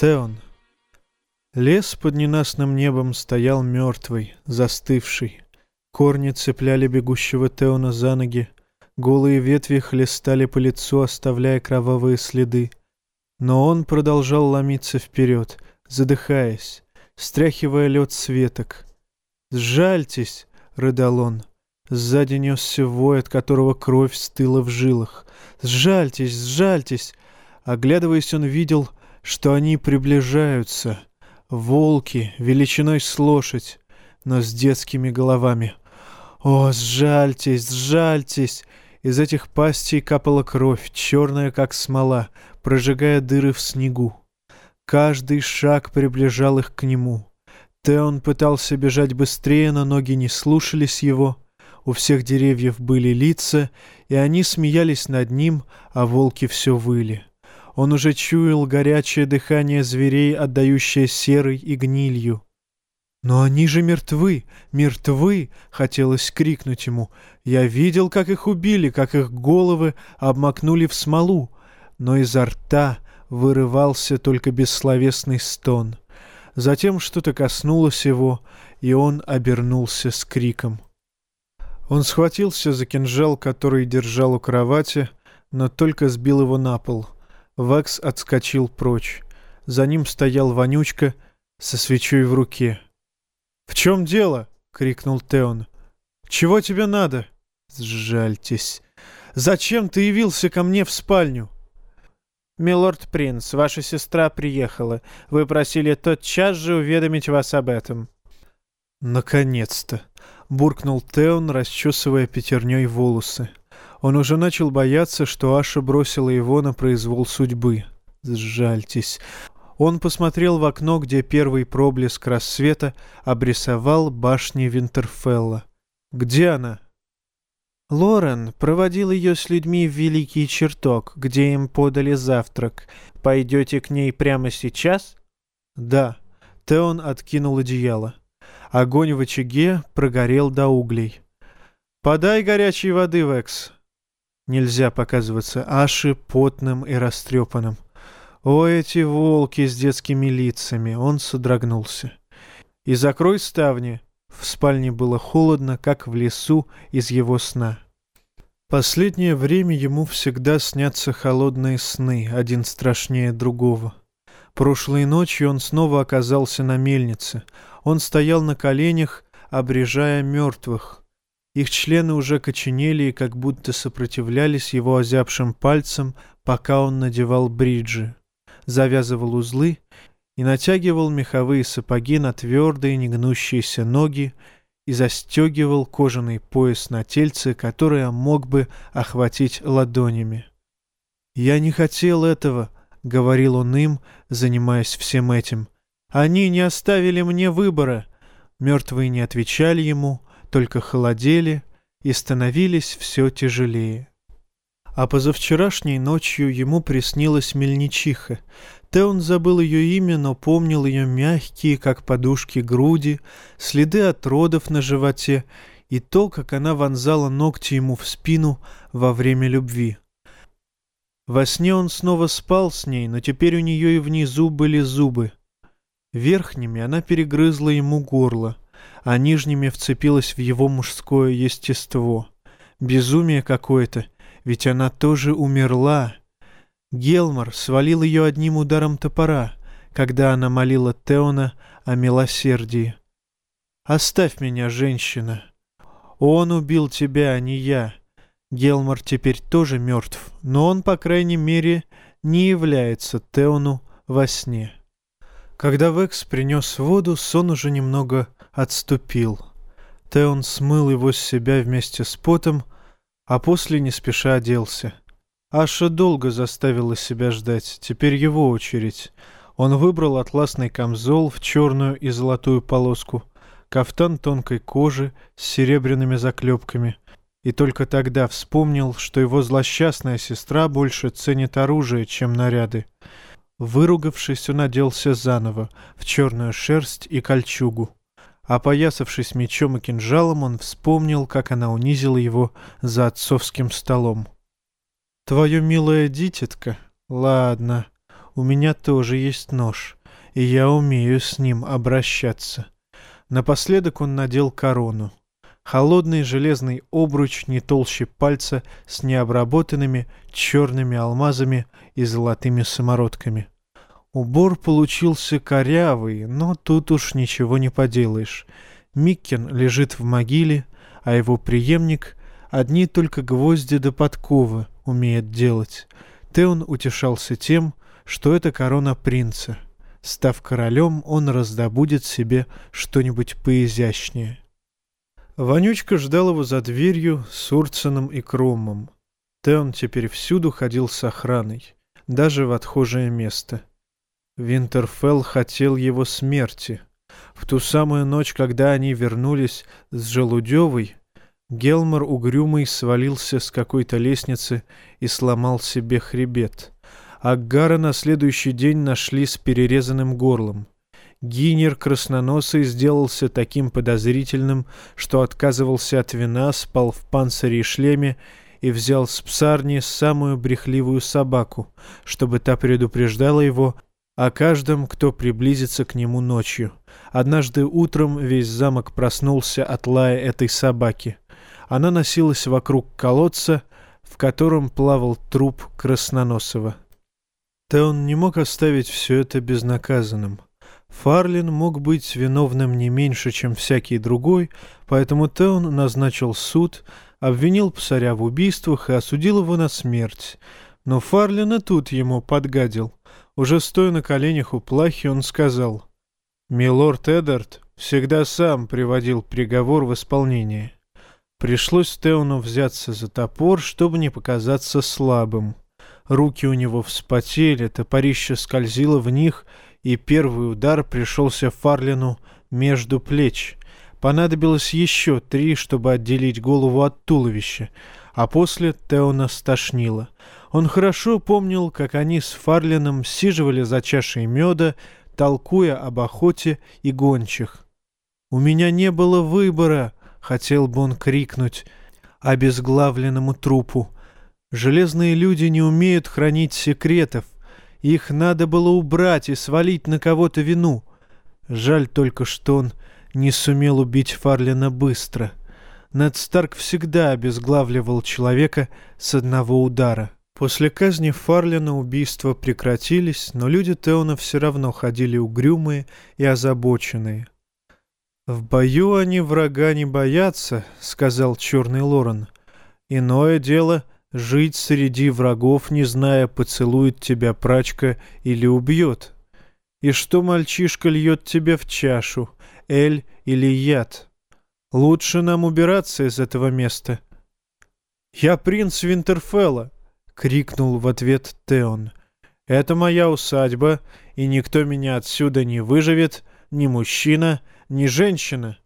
Теон. Лес под ненастным небом стоял мертвый, застывший. Корни цепляли бегущего Теона за ноги, голые ветви хлестали по лицу, оставляя кровавые следы. Но он продолжал ломиться вперед, задыхаясь, стряхивая лед с веток. «Сжальтесь!» — рыдал он. Сзади несся вой, от которого кровь стыла в жилах. «Сжальтесь! Сжальтесь!» Оглядываясь, он видел, что они приближаются. Волки, величиной с лошадь, но с детскими головами. О, сжальтесь, сжальтесь! Из этих пастей капала кровь, черная, как смола, прожигая дыры в снегу. Каждый шаг приближал их к нему. Теон пытался бежать быстрее, но ноги не слушались его. У всех деревьев были лица, и они смеялись над ним, а волки все выли. Он уже чуял горячее дыхание зверей, отдающее серой и гнилью. «Но они же мертвы! Мертвы!» — хотелось крикнуть ему. «Я видел, как их убили, как их головы обмакнули в смолу!» Но изо рта вырывался только бессловесный стон. Затем что-то коснулось его, и он обернулся с криком. Он схватился за кинжал, который держал у кровати, но только сбил его на пол — Вакс отскочил прочь. За ним стоял Вонючка со свечой в руке. «В чем дело?» — крикнул Теон. «Чего тебе надо?» «Сжальтесь. Зачем ты явился ко мне в спальню?» «Милорд Принц, ваша сестра приехала. Вы просили тотчас же уведомить вас об этом». «Наконец-то!» — буркнул Теон, расчесывая пятерней волосы. Он уже начал бояться, что Аша бросила его на произвол судьбы. Сжальтесь. Он посмотрел в окно, где первый проблеск рассвета обрисовал башни Винтерфелла. «Где она?» Лорен проводил ее с людьми в Великий Чертог, где им подали завтрак. Пойдете к ней прямо сейчас? Да. Теон откинул одеяло. Огонь в очаге прогорел до углей. «Подай горячей воды, Векс», Нельзя показываться Аши потным и растрепанным. О, эти волки с детскими лицами! Он содрогнулся. И закрой ставни. В спальне было холодно, как в лесу из его сна. Последнее время ему всегда снятся холодные сны, один страшнее другого. Прошлой ночью он снова оказался на мельнице. Он стоял на коленях, обрежая мертвых. Их члены уже коченели и как будто сопротивлялись его озябшим пальцам, пока он надевал бриджи, завязывал узлы и натягивал меховые сапоги на твердые негнущиеся ноги и застегивал кожаный пояс на тельце, которое мог бы охватить ладонями. «Я не хотел этого», — говорил он им, занимаясь всем этим. «Они не оставили мне выбора». Мертвые не отвечали ему, — только холодели и становились все тяжелее. А позавчерашней ночью ему приснилась мельничиха. Теон забыл ее имя, но помнил ее мягкие, как подушки, груди, следы от родов на животе и то, как она вонзала ногти ему в спину во время любви. Во сне он снова спал с ней, но теперь у нее и внизу были зубы. Верхними она перегрызла ему горло — а нижними вцепилась в его мужское естество. Безумие какое-то, ведь она тоже умерла. Гелмор свалил ее одним ударом топора, когда она молила Теона о милосердии. «Оставь меня, женщина. Он убил тебя, а не я. Гелмор теперь тоже мертв, но он, по крайней мере, не является Теону во сне». Когда Векс принес воду, сон уже немного отступил. Теон смыл его с себя вместе с потом, а после не спеша оделся. Аша долго заставила себя ждать, теперь его очередь. Он выбрал атласный камзол в черную и золотую полоску, кафтан тонкой кожи с серебряными заклепками, и только тогда вспомнил, что его злосчастная сестра больше ценит оружие, чем наряды. Выругавшись, он оделся заново, в черную шерсть и кольчугу. Опоясавшись мечом и кинжалом, он вспомнил, как она унизила его за отцовским столом. «Твое милое дитятко? Ладно. У меня тоже есть нож, и я умею с ним обращаться. Напоследок он надел корону. Холодный железный обруч не толще пальца с необработанными черными алмазами и золотыми самородками. Убор получился корявый, но тут уж ничего не поделаешь. Миккен лежит в могиле, а его преемник одни только гвозди до да подковы умеет делать. Теон утешался тем, что это корона принца. Став королем, он раздобудет себе что-нибудь поизящнее. Вонючка ждал его за дверью с Урценом и Кромом. Теон теперь всюду ходил с охраной, даже в отхожее место. Винтерфелл хотел его смерти. В ту самую ночь, когда они вернулись с Желудевой, Гелмор угрюмый свалился с какой-то лестницы и сломал себе хребет. Аггара на следующий день нашли с перерезанным горлом. Гинер красноносый сделался таким подозрительным, что отказывался от вина, спал в панцире и шлеме и взял с псарни самую брехливую собаку, чтобы та предупреждала его о каждом, кто приблизится к нему ночью. Однажды утром весь замок проснулся от лая этой собаки. Она носилась вокруг колодца, в котором плавал труп Красноносова. Теон не мог оставить все это безнаказанным. Фарлин мог быть виновным не меньше, чем всякий другой, поэтому Теон назначил суд, обвинил псаря в убийствах и осудил его на смерть. Но Фарлин и тут ему подгадил. Уже стоя на коленях у плахи, он сказал, «Милорд Эдард всегда сам приводил приговор в исполнение». Пришлось Теону взяться за топор, чтобы не показаться слабым. Руки у него вспотели, топорище скользило в них, и первый удар пришелся Фарлину между плеч. Понадобилось еще три, чтобы отделить голову от туловища, а после Теона стошнило. Он хорошо помнил, как они с Фарлином сиживали за чашей меда, толкуя об охоте и гончих. «У меня не было выбора!» хотел бы он крикнуть обезглавленному трупу. Железные люди не умеют хранить секретов. Их надо было убрать и свалить на кого-то вину. Жаль только, что он не сумел убить Фарлина быстро. Нед Старк всегда обезглавливал человека с одного удара. После казни Фарлина убийства прекратились, но люди Теона все равно ходили угрюмые и озабоченные. «В бою они врага не боятся», — сказал черный Лорен. «Иное дело — жить среди врагов, не зная, поцелует тебя прачка или убьет. И что мальчишка льет тебе в чашу, эль или яд? Лучше нам убираться из этого места». «Я принц Винтерфелла!» — крикнул в ответ Теон. «Это моя усадьба, и никто меня отсюда не выживет, ни мужчина, не женщина.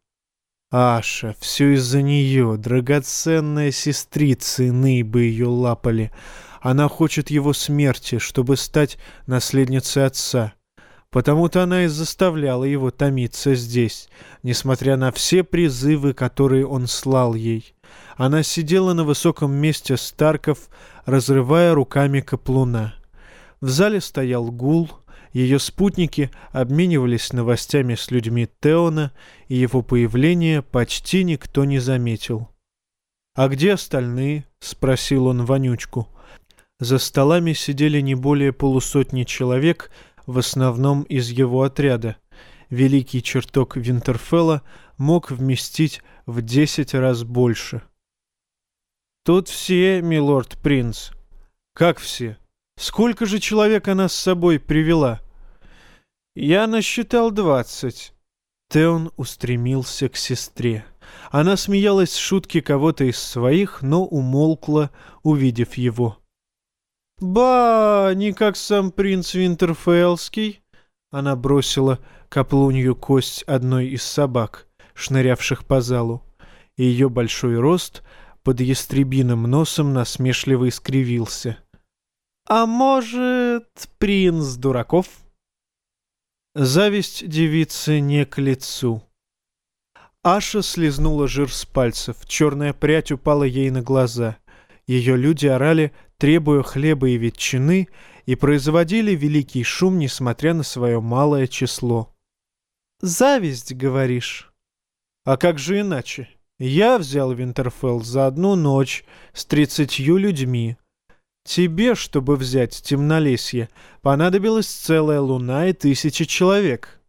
Аша, все из-за нее, драгоценная сестрица, иные бы ее лапали. Она хочет его смерти, чтобы стать наследницей отца. Потому-то она и заставляла его томиться здесь, несмотря на все призывы, которые он слал ей. Она сидела на высоком месте Старков, разрывая руками каплуна. В зале стоял гул — ее спутники обменивались новостями с людьми Теона, и его появление почти никто не заметил. «А где остальные?» — спросил он Вонючку. За столами сидели не более полусотни человек, в основном из его отряда. Великий чертог Винтерфелла мог вместить в десять раз больше. «Тут все, милорд-принц». «Как все? Сколько же человек она с собой привела?» «Я насчитал двадцать». Теон устремился к сестре. Она смеялась с шутки кого-то из своих, но умолкла, увидев его. «Ба, не как сам принц Винтерфеллский!» Она бросила каплунью кость одной из собак, шнырявших по залу. Ее большой рост под ястребиным носом насмешливо искривился. «А может, принц дураков?» Зависть девицы не к лицу. Аша слезнула жир с пальцев, черная прядь упала ей на глаза. Ее люди орали, требуя хлеба и ветчины, и производили великий шум, несмотря на свое малое число. «Зависть, говоришь?» «А как же иначе? Я взял Винтерфелл за одну ночь с тридцатью людьми. Тебе, чтобы взять темнолесье, понадобилась целая луна и тысячи человек».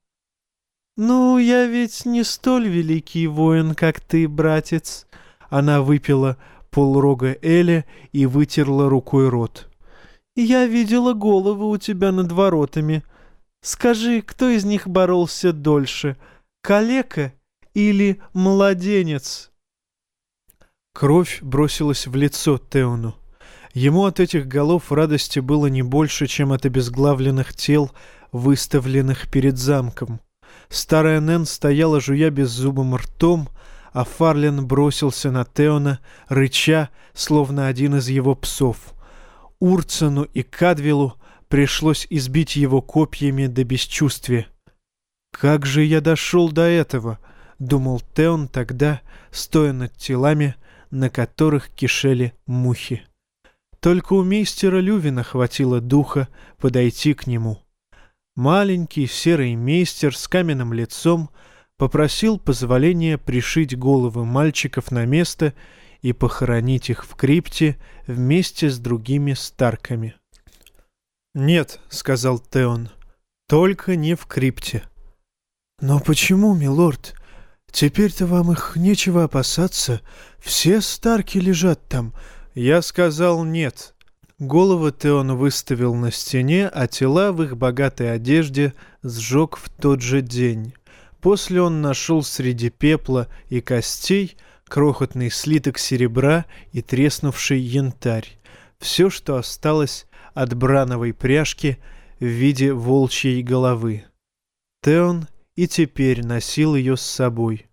«Ну, я ведь не столь великий воин, как ты, братец». Она выпила полрога Эля и вытерла рукой рот. «Я видела голову у тебя над воротами. Скажи, кто из них боролся дольше, калека или младенец?» Кровь бросилась в лицо Теону. Ему от этих голов радости было не больше, чем от обезглавленных тел, выставленных перед замком. Старая Нэн стояла, жуя беззубым ртом, а Фарлен бросился на Теона, рыча, словно один из его псов. Урцену и Кадвилу пришлось избить его копьями до бесчувствия. «Как же я дошел до этого?» — думал Теон тогда, стоя над телами, на которых кишели мухи. Только у мистера Лювина хватило духа подойти к нему. Маленький серый мейстер с каменным лицом попросил позволения пришить головы мальчиков на место и похоронить их в крипте вместе с другими старками. «Нет», — сказал Теон, — «только не в крипте». «Но почему, милорд? Теперь-то вам их нечего опасаться. Все старки лежат там». «Я сказал нет», Головы Теон выставил на стене, а тела в их богатой одежде сжег в тот же день. После он нашел среди пепла и костей крохотный слиток серебра и треснувший янтарь. Все, что осталось от брановой пряжки в виде волчьей головы. Теон и теперь носил ее с собой.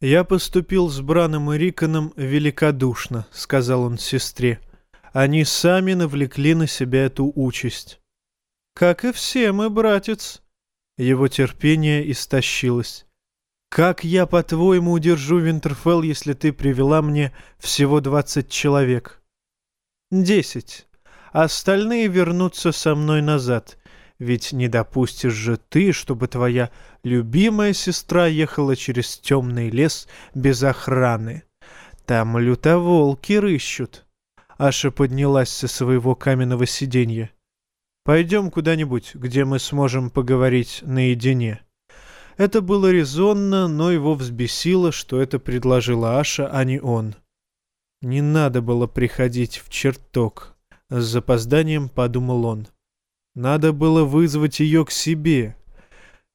«Я поступил с Браном и Риконом великодушно», — сказал он сестре. Они сами навлекли на себя эту участь. «Как и все мы, братец!» Его терпение истощилось. «Как я, по-твоему, удержу Винтерфелл, если ты привела мне всего двадцать человек?» «Десять. Остальные вернутся со мной назад. Ведь не допустишь же ты, чтобы твоя любимая сестра ехала через темный лес без охраны. Там лютоволки рыщут». Аша поднялась со своего каменного сиденья. «Пойдем куда-нибудь, где мы сможем поговорить наедине». Это было резонно, но его взбесило, что это предложила Аша, а не он. «Не надо было приходить в чертог», — с запозданием подумал он. «Надо было вызвать ее к себе».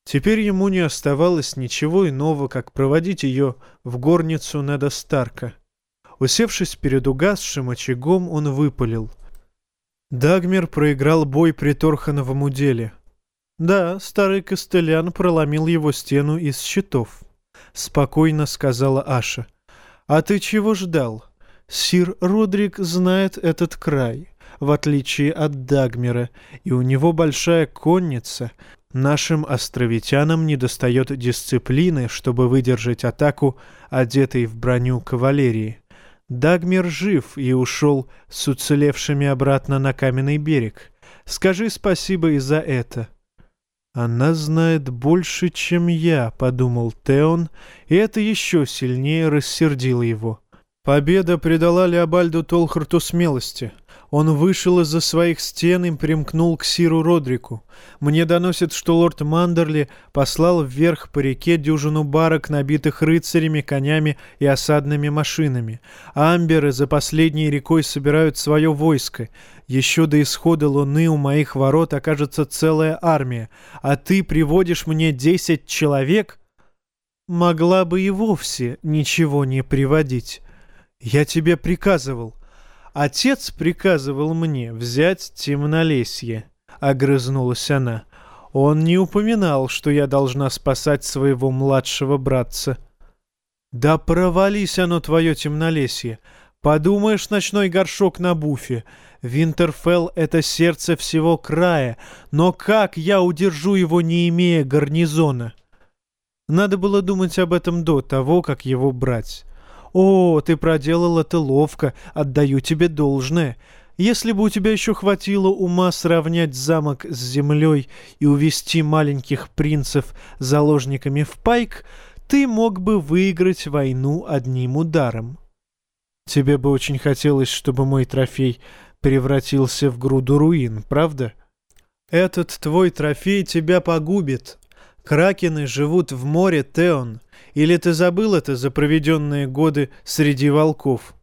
Теперь ему не оставалось ничего иного, как проводить ее в горницу Неда Старка — Усевшись перед угасшим очагом, он выпалил. Дагмер проиграл бой при Торхановом уделе. Да, старый Костылян проломил его стену из щитов. Спокойно сказала Аша. А ты чего ждал? Сир Родрик знает этот край, в отличие от Дагмера, и у него большая конница. Нашим островитянам недостает дисциплины, чтобы выдержать атаку, одетой в броню кавалерии. Дагмир жив и ушел с уцелевшими обратно на каменный берег. Скажи спасибо и за это». «Она знает больше, чем я», — подумал Теон, и это еще сильнее рассердило его. Победа придала Леобальду Толхарту смелости. Он вышел из-за своих стен и примкнул к Сиру Родрику. Мне доносят, что лорд Мандерли послал вверх по реке дюжину барок, набитых рыцарями, конями и осадными машинами. Амберы за последней рекой собирают свое войско. Еще до исхода луны у моих ворот окажется целая армия, а ты приводишь мне десять человек? Могла бы и вовсе ничего не приводить. Я тебе приказывал. Отец приказывал мне взять темнолесье, — огрызнулась она. Он не упоминал, что я должна спасать своего младшего братца. Да провались оно, твое темнолесье. Подумаешь, ночной горшок на буфе. Винтерфелл — это сердце всего края, но как я удержу его, не имея гарнизона? Надо было думать об этом до того, как его брать. «О, ты проделал это ловко, отдаю тебе должное. Если бы у тебя еще хватило ума сравнять замок с землей и увести маленьких принцев заложниками в пайк, ты мог бы выиграть войну одним ударом. Тебе бы очень хотелось, чтобы мой трофей превратился в груду руин, правда? Этот твой трофей тебя погубит. Кракены живут в море, Теон. Или ты забыл это за проведенные годы среди волков?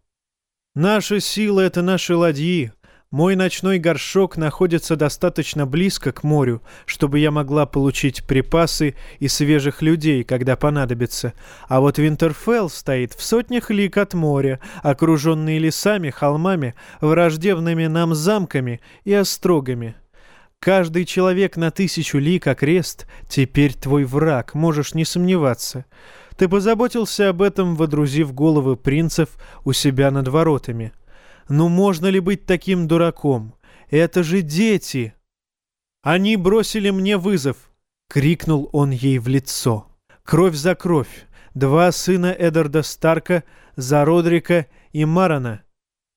Наша сила — это наши ладьи. Мой ночной горшок находится достаточно близко к морю, чтобы я могла получить припасы и свежих людей, когда понадобится. А вот Винтерфелл стоит в сотнях лик от моря, окруженный лесами, холмами, враждебными нам замками и острогами. Каждый человек на тысячу лик окрест теперь твой враг, можешь не сомневаться. Ты позаботился об этом, водрузив головы принцев у себя над воротами. Ну можно ли быть таким дураком? Это же дети!» «Они бросили мне вызов!» — крикнул он ей в лицо. «Кровь за кровь! Два сына Эдарда Старка за Родрика и Марана!»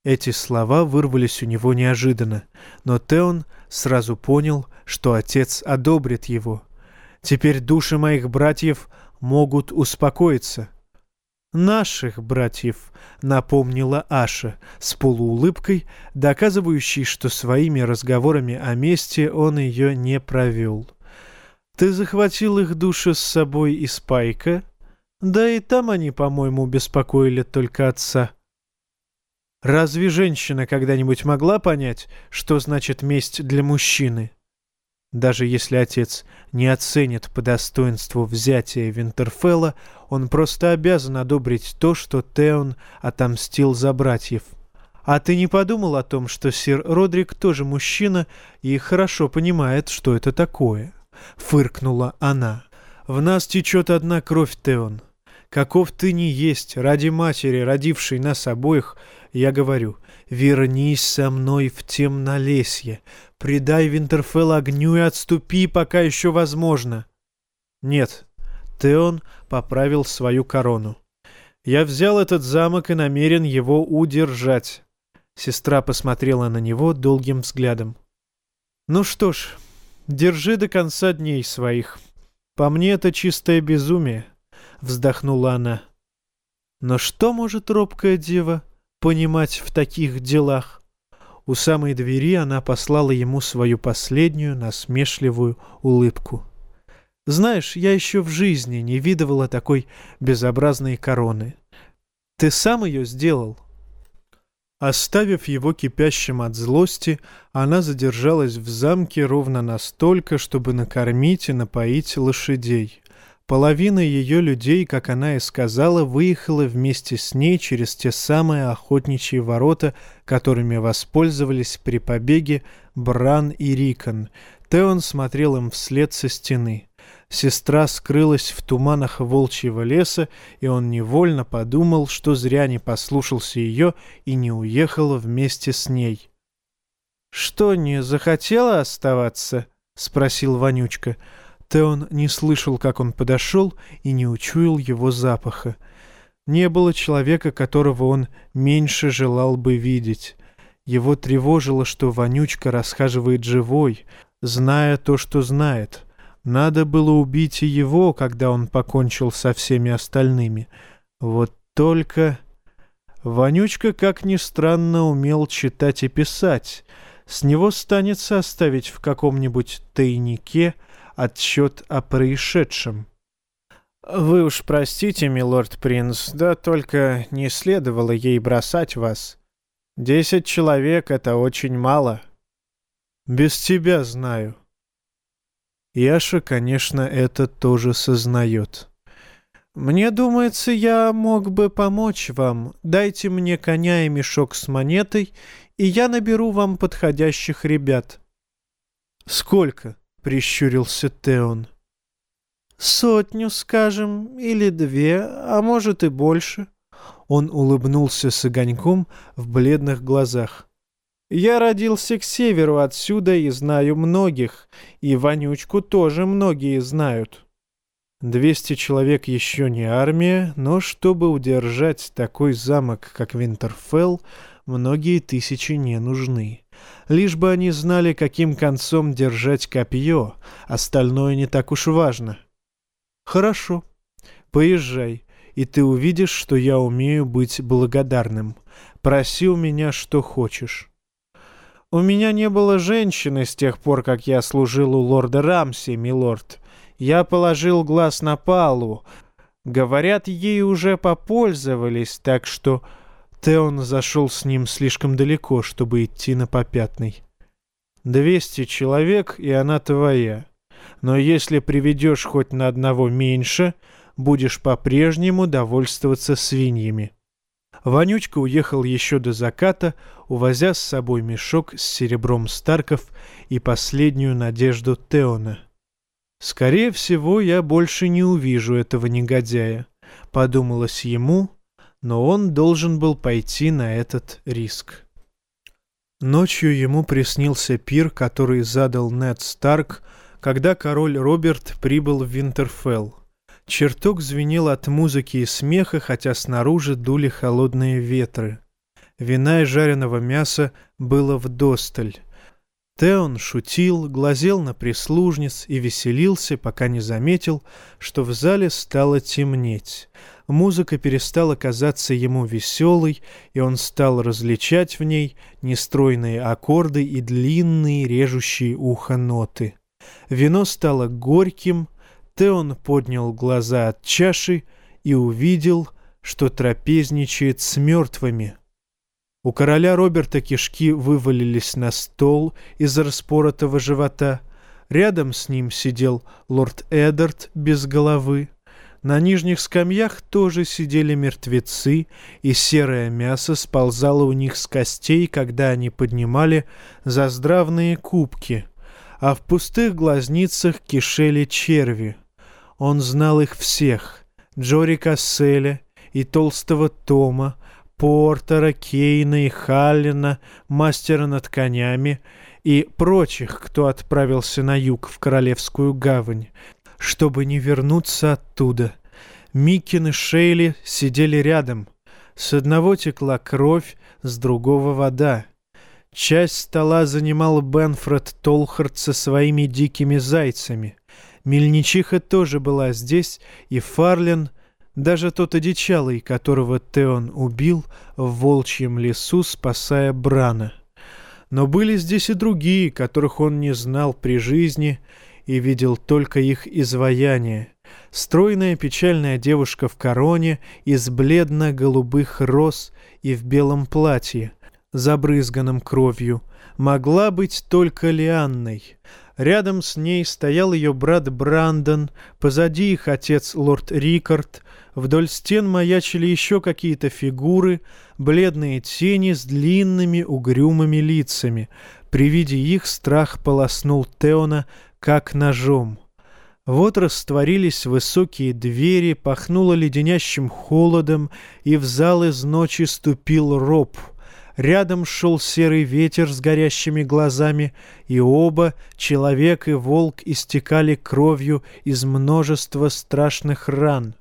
Эти слова вырвались у него неожиданно, но Теон сразу понял, что отец одобрит его. «Теперь души моих братьев могут успокоиться». «Наших братьев», — напомнила Аша с полуулыбкой, доказывающей, что своими разговорами о месте он ее не провел. «Ты захватил их души с собой из Пайка? Да и там они, по-моему, беспокоили только отца». Разве женщина когда-нибудь могла понять, что значит месть для мужчины? Даже если отец не оценит по достоинству взятия Винтерфелла, он просто обязан одобрить то, что Теон отомстил за братьев. А ты не подумал о том, что сир Родрик тоже мужчина и хорошо понимает, что это такое? Фыркнула она. В нас течет одна кровь, Теон. Каков ты не есть, ради матери, родившей нас обоих, я говорю, вернись со мной в темнолесье, Предай Винтерфелл огню и отступи, пока еще возможно. Нет, Теон поправил свою корону. Я взял этот замок и намерен его удержать. Сестра посмотрела на него долгим взглядом. Ну что ж, держи до конца дней своих. По мне это чистое безумие, вздохнула она. Но что может робкая дева понимать в таких делах? У самой двери она послала ему свою последнюю насмешливую улыбку. «Знаешь, я еще в жизни не видывала такой безобразной короны. Ты сам ее сделал?» Оставив его кипящим от злости, она задержалась в замке ровно настолько, чтобы накормить и напоить лошадей. Половина ее людей, как она и сказала, выехала вместе с ней через те самые охотничьи ворота, которыми воспользовались при побеге Бран и Рикон. Теон смотрел им вслед со стены. Сестра скрылась в туманах волчьего леса, и он невольно подумал, что зря не послушался ее и не уехал вместе с ней. «Что, не захотела оставаться?» — спросил Вонючка. — Теон не слышал, как он подошел, и не учуял его запаха. Не было человека, которого он меньше желал бы видеть. Его тревожило, что вонючка расхаживает живой, зная то, что знает. Надо было убить и его, когда он покончил со всеми остальными. Вот только... Вонючка, как ни странно, умел читать и писать. С него станется оставить в каком-нибудь тайнике — отчет о происшедшем. «Вы уж простите, милорд принц, да только не следовало ей бросать вас. Десять человек — это очень мало». «Без тебя знаю». Яша, конечно, это тоже сознает. «Мне думается, я мог бы помочь вам. Дайте мне коня и мешок с монетой, и я наберу вам подходящих ребят». «Сколько?» — прищурился Теон. «Сотню, скажем, или две, а может и больше». Он улыбнулся с огоньком в бледных глазах. «Я родился к северу отсюда и знаю многих, и Вонючку тоже многие знают». Двести человек еще не армия, но чтобы удержать такой замок, как Винтерфелл, многие тысячи не нужны. Лишь бы они знали, каким концом держать копье, остальное не так уж важно. Хорошо, поезжай, и ты увидишь, что я умею быть благодарным. Проси у меня, что хочешь. У меня не было женщины с тех пор, как я служил у лорда Рамси, милорд. Я положил глаз на Палу. Говорят, ей уже попользовались, так что Теон зашел с ним слишком далеко, чтобы идти на попятный. «Двести человек, и она твоя. Но если приведешь хоть на одного меньше, будешь по-прежнему довольствоваться свиньями». Вонючка уехал еще до заката, увозя с собой мешок с серебром Старков и последнюю надежду Теона. «Скорее всего, я больше не увижу этого негодяя», — подумалось ему, — но он должен был пойти на этот риск. Ночью ему приснился пир, который задал Нед Старк, когда король Роберт прибыл в Винтерфелл. Чертог звенел от музыки и смеха, хотя снаружи дули холодные ветры. Вина и жареного мяса было вдосталь. Теон шутил, глазел на прислужниц и веселился, пока не заметил, что в зале стало темнеть. Музыка перестала казаться ему веселой, и он стал различать в ней нестройные аккорды и длинные режущие ухо ноты. Вино стало горьким, Теон поднял глаза от чаши и увидел, что трапезничает с мертвыми — у короля Роберта кишки вывалились на стол из-за распоротого живота. Рядом с ним сидел лорд Эдард без головы. На нижних скамьях тоже сидели мертвецы, и серое мясо сползало у них с костей, когда они поднимали заздравные кубки, а в пустых глазницах кишели черви. Он знал их всех — Джори Касселя и толстого Тома, Портера, Кейна и Халлина, мастера над конями и прочих, кто отправился на юг в Королевскую гавань, чтобы не вернуться оттуда. Микин и Шейли сидели рядом. С одного текла кровь, с другого вода. Часть стола занимал Бенфред Толхард со своими дикими зайцами. Мельничиха тоже была здесь, и Фарлин — даже тот одичалый, которого Теон убил в волчьем лесу, спасая Брана. Но были здесь и другие, которых он не знал при жизни и видел только их изваяние. Стройная печальная девушка в короне из бледно-голубых роз и в белом платье, забрызганном кровью, могла быть только Лианной. Рядом с ней стоял ее брат Брандон, позади их отец лорд Рикард, Вдоль стен маячили еще какие-то фигуры, бледные тени с длинными угрюмыми лицами. При виде их страх полоснул Теона, как ножом. Вот растворились высокие двери, пахнуло леденящим холодом, и в зал из ночи ступил роб. Рядом шел серый ветер с горящими глазами, и оба, человек и волк, истекали кровью из множества страшных ран.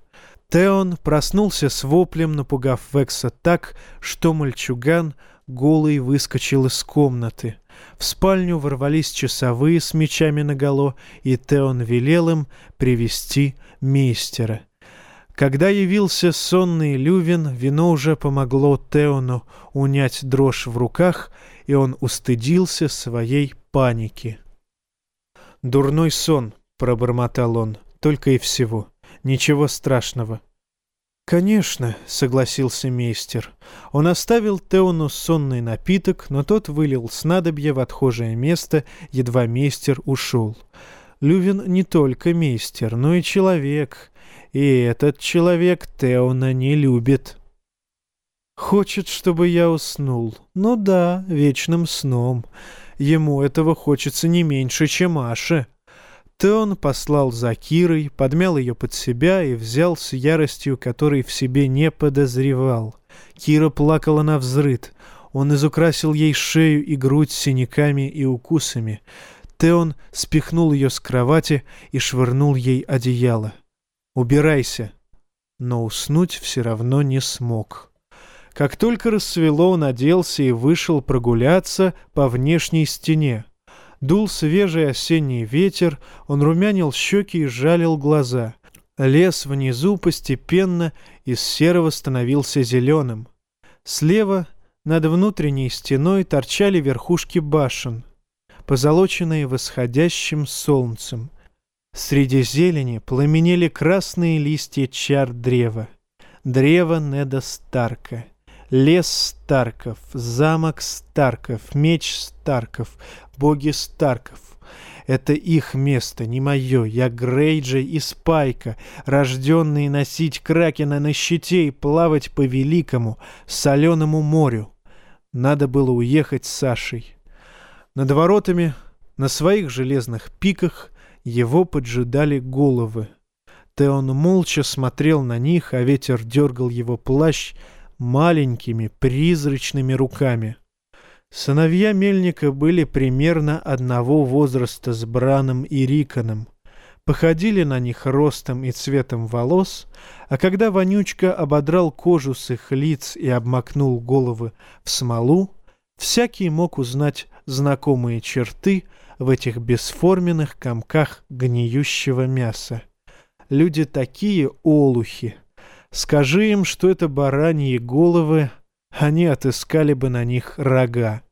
Теон проснулся с воплем, напугав Векса так, что мальчуган голый выскочил из комнаты. В спальню ворвались часовые с мечами наголо, и Теон велел им привести мейстера. Когда явился сонный Лювин, вино уже помогло Теону унять дрожь в руках, и он устыдился своей паники. «Дурной сон», — пробормотал он, — «только и всего». Ничего страшного. «Конечно», — согласился мейстер. Он оставил Теону сонный напиток, но тот вылил снадобье в отхожее место, едва мейстер ушел. Лювин не только мейстер, но и человек, и этот человек Теона не любит. «Хочет, чтобы я уснул. Ну да, вечным сном. Ему этого хочется не меньше, чем Аше». Теон послал за Кирой, подмял ее под себя и взял с яростью, которой в себе не подозревал. Кира плакала на взрыд. Он изукрасил ей шею и грудь синяками и укусами. Теон спихнул ее с кровати и швырнул ей одеяло. Убирайся. Но уснуть все равно не смог. Как только рассвело, он оделся и вышел прогуляться по внешней стене. Дул свежий осенний ветер, он румянил щеки и жалил глаза. Лес внизу постепенно из серого становился зеленым. Слева над внутренней стеной торчали верхушки башен, позолоченные восходящим солнцем. Среди зелени пламенели красные листья чар древа. Древо Неда Старка. Лес Старков, замок Старков, меч Старков, боги Старков. Это их место, не мое. Я Грейджи и Спайка, рожденные носить Кракена на щите и плавать по великому, соленому морю. Надо было уехать с Сашей. Над воротами, на своих железных пиках, его поджидали головы. Теон молча смотрел на них, а ветер дергал его плащ маленькими призрачными руками. Сыновья Мельника были примерно одного возраста с Браном и Риконом, походили на них ростом и цветом волос, а когда Вонючка ободрал кожу с их лиц и обмакнул головы в смолу, всякий мог узнать знакомые черты в этих бесформенных комках гниющего мяса. Люди такие олухи. Скажи им, что это бараньи головы, они отыскали бы на них рога.